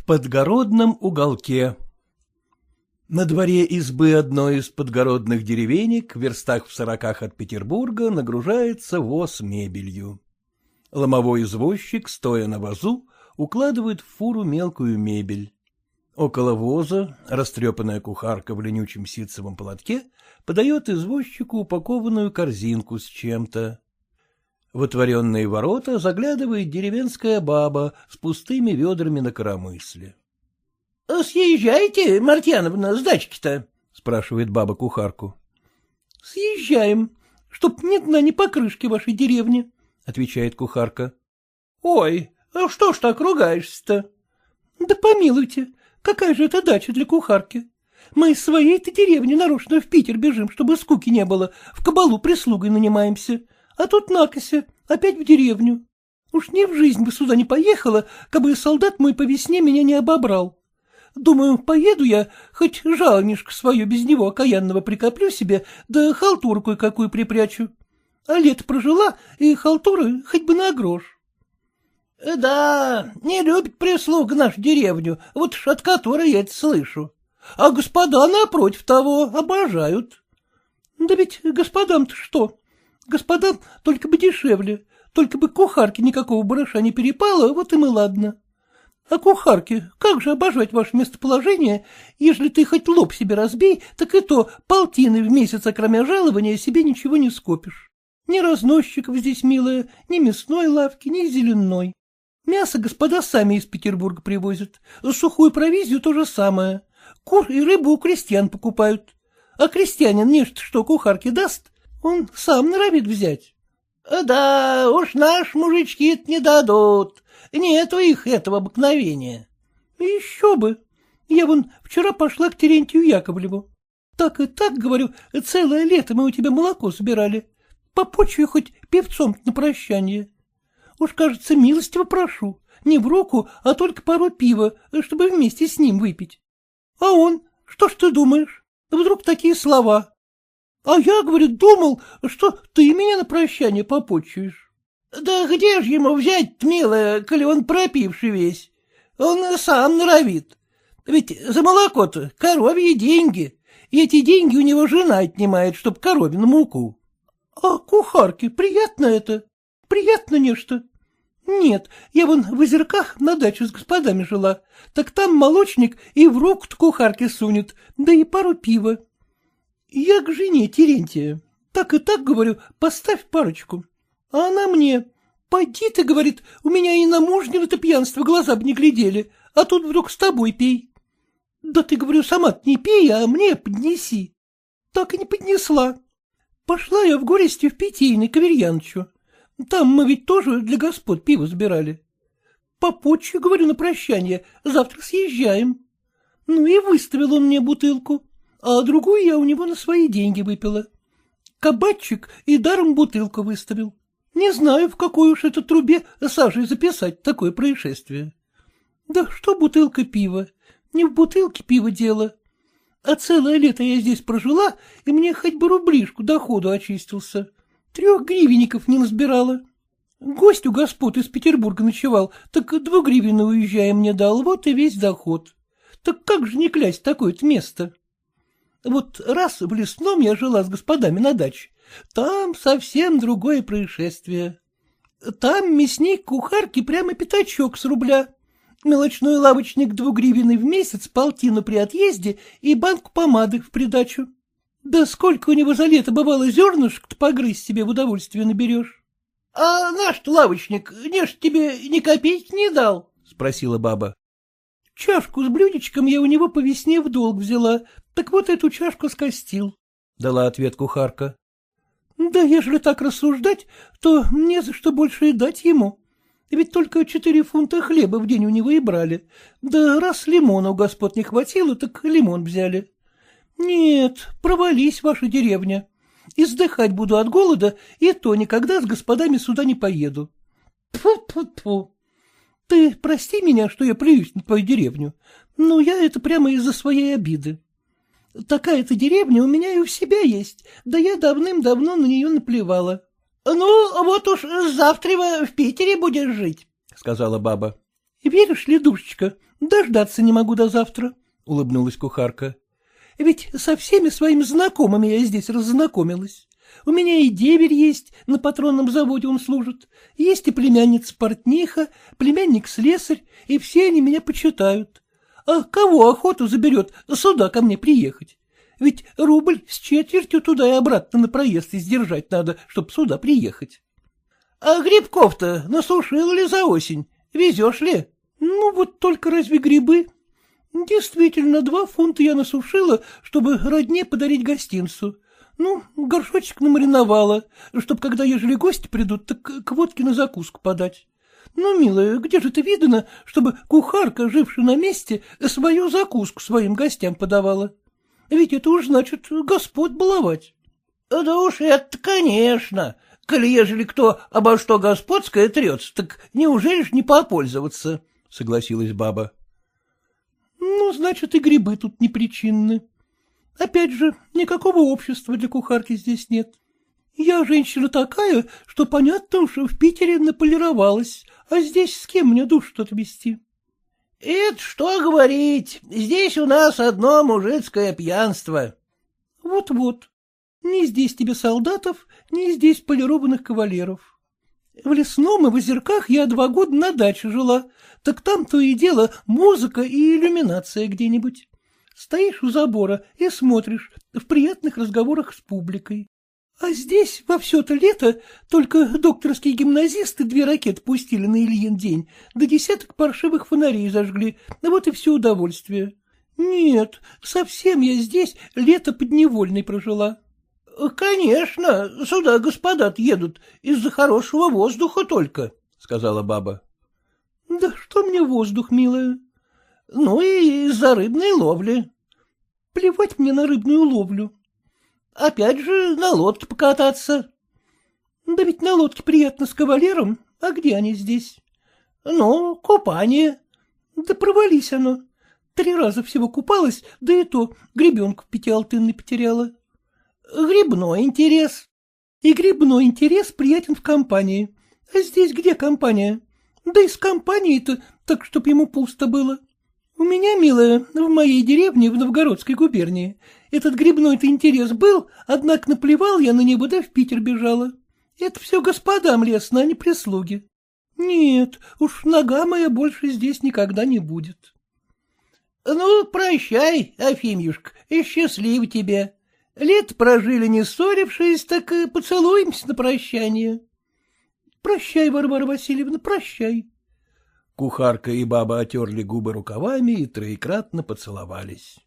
В подгородном уголке На дворе избы одной из подгородных деревенек, в верстах в сороках от Петербурга, нагружается воз мебелью. Ломовой извозчик, стоя на возу, укладывает в фуру мелкую мебель. Около воза растрепанная кухарка в ленючем ситцевом платке подает извозчику упакованную корзинку с чем-то. В отворенные ворота заглядывает деревенская баба с пустыми ведрами на коромысле. — Съезжайте, Мартьяновна, с дачки-то? — спрашивает баба кухарку. — Съезжаем, чтоб ни дна, ни покрышки вашей деревни, — отвечает кухарка. — Ой, а что ж так ругаешься-то? — Да помилуйте, какая же это дача для кухарки? Мы из своей-то деревни нарочно в Питер бежим, чтобы скуки не было, в кабалу прислугой нанимаемся, а тут накося, опять в деревню. Уж ни в жизнь бы сюда не поехала, кабы солдат мой по весне меня не обобрал. Думаю, поеду я, хоть жалнишко свое без него окаянного прикоплю себе, да халтуру кое-какую припрячу. А лето прожила, и халтуры хоть бы на грош. — Да, не любит прислуга нашу деревню, вот ж от которой я это слышу. А господа, напротив того, обожают. — Да ведь господам-то что? Господам только бы дешевле, только бы кухарке никакого барыша не перепало, вот им и ладно. А кухарке, как же обожать ваше местоположение, если ты хоть лоб себе разбей, так и то полтины в месяц, кроме жалования, себе ничего не скопишь. Ни разносчиков здесь, милая, ни мясной лавки, ни зеленой. Мясо господа сами из Петербурга привозят, сухую провизию то же самое. Кур и рыбу у крестьян покупают. А крестьянин нечто что кухарке даст, он сам норовит взять. — Да, уж наш мужички не дадут. Нету их этого обыкновения. — Еще бы. Я вон вчера пошла к Терентию Яковлеву. Так и так, говорю, целое лето мы у тебя молоко собирали. Попочую хоть певцом на прощание. Уж, кажется, милостиво прошу. Не в руку, а только пару пива, чтобы вместе с ним выпить. А он, что ж ты думаешь? Вдруг такие слова. А я, говорит, думал, что ты меня на прощание попочуешь. Да где же ему взять, милая, коли он пропивший весь? Он сам норовит. Ведь за молоко-то коровьи деньги, и эти деньги у него жена отнимает, чтоб коровину муку. А кухарке приятно это? Приятно нечто? Нет, я вон в озерках на даче с господами жила, так там молочник и в руку кухарке сунет, да и пару пива. Я к жене Терентия. Так и так, говорю, поставь парочку. А она мне, пойди ты, говорит, у меня и на мужнего-то пьянства глаза бы не глядели, а тут вдруг с тобой пей. Да ты, говорю, сама не пей, а мне поднеси. Так и не поднесла. Пошла я в горести в питейный к Аверьянычу. Там мы ведь тоже для господ пиво сбирали. Попочью, говорю, на прощание, завтра съезжаем. Ну и выставил он мне бутылку а другую я у него на свои деньги выпила. Кабачик и даром бутылку выставил. Не знаю, в какой уж это трубе Сашей записать такое происшествие. Да что бутылка пива? Не в бутылке пива дело. А целое лето я здесь прожила, и мне хоть бы рублишку доходу очистился. Трех гривенников не насбирала. Гость у господ из Петербурга ночевал, так двугривенно уезжая мне дал, вот и весь доход. Так как же не клясть такое-то место? Вот раз в лесном я жила с господами на даче, там совсем другое происшествие. Там мясник кухарки прямо пятачок с рубля, мелочной лавочник двугривенный в месяц, полтину при отъезде и банку помады в придачу. Да сколько у него за лето бывало зернышек-то погрызть себе в удовольствие наберешь. — А наш лавочник, не ж тебе ни копейки не дал? — спросила баба. — Чашку с блюдечком я у него по весне в долг взяла, так вот эту чашку скостил, — дала ответ кухарка. — Да ежели так рассуждать, то мне за что больше и дать ему. Ведь только четыре фунта хлеба в день у него и брали. Да раз лимона у господ не хватило, так лимон взяли. Нет, провались ваша деревня. Издыхать буду от голода, и то никогда с господами сюда не поеду. Тьфу-тьфу-тьфу. Ты прости меня, что я плююсь на твою деревню, но я это прямо из-за своей обиды. Такая-то деревня у меня и у себя есть, да я давным-давно на нее наплевала. — Ну, вот уж завтра в Питере будешь жить, — сказала баба. — Веришь ли, душечка, дождаться не могу до завтра, — улыбнулась кухарка. — Ведь со всеми своими знакомыми я здесь раззнакомилась. У меня и деверь есть, на патронном заводе он служит, есть и племянница-портниха, племянник-слесарь, и все они меня почитают. А кого охоту заберет сюда ко мне приехать? Ведь рубль с четвертью туда и обратно на проезд издержать надо, чтоб сюда приехать. А грибков-то насушил ли за осень? Везешь ли? Ну, вот только разве грибы? Действительно, два фунта я насушила, чтобы родне подарить гостинцу. Ну, горшочек намариновала, чтоб, когда ежели гости придут, так к водке на закуску подать. Ну, милая, где же ты видно, чтобы кухарка, жившая на месте, свою закуску своим гостям подавала? Ведь это уж значит господ баловать. — Да уж это, конечно, Коли ежели кто обо что господское трется, так неужели ж не попользоваться? — согласилась баба. — Ну, значит, и грибы тут не причинны. Опять же, никакого общества для кухарки здесь нет. Я женщина такая, что понятно, что в Питере наполировалась, а здесь с кем мне душу-то отвести? — Это что говорить, здесь у нас одно мужицкое пьянство. Вот — Вот-вот. Ни здесь тебе солдатов, ни здесь полированных кавалеров. В лесном и в озерках я два года на даче жила, так там то и дело музыка и иллюминация где-нибудь. Стоишь у забора и смотришь в приятных разговорах с публикой. А здесь во все-то лето только докторские гимназисты две ракеты пустили на Ильин день, да десяток паршивых фонарей зажгли, вот и все удовольствие. Нет, совсем я здесь лето подневольной прожила. — Конечно, сюда господа едут из-за хорошего воздуха только, — сказала баба. — Да что мне воздух, милая? — Ну и из-за рыбной ловли. — Плевать мне на рыбную ловлю. — Опять же на лодке покататься. — Да ведь на лодке приятно с кавалером, а где они здесь? — Ну, купание. — Да провались оно. Три раза всего купалась, да и то гребенку пятиалтынной потеряла. — Грибной интерес. И грибной интерес приятен в компании. А здесь где компания? Да и с компанией-то так, чтоб ему пусто было. У меня, милая, в моей деревне в Новгородской губернии этот грибной-то интерес был, однако наплевал я на него, да в Питер бежала. Это все господам лестно, а не прислуги. Нет, уж нога моя больше здесь никогда не будет. — Ну, прощай, Афимьюшка, и счастлив тебе, Лет прожили не ссорившись, так и поцелуемся на прощание. Прощай, Варвара Васильевна, прощай. Кухарка и баба отерли губы рукавами и троекратно поцеловались.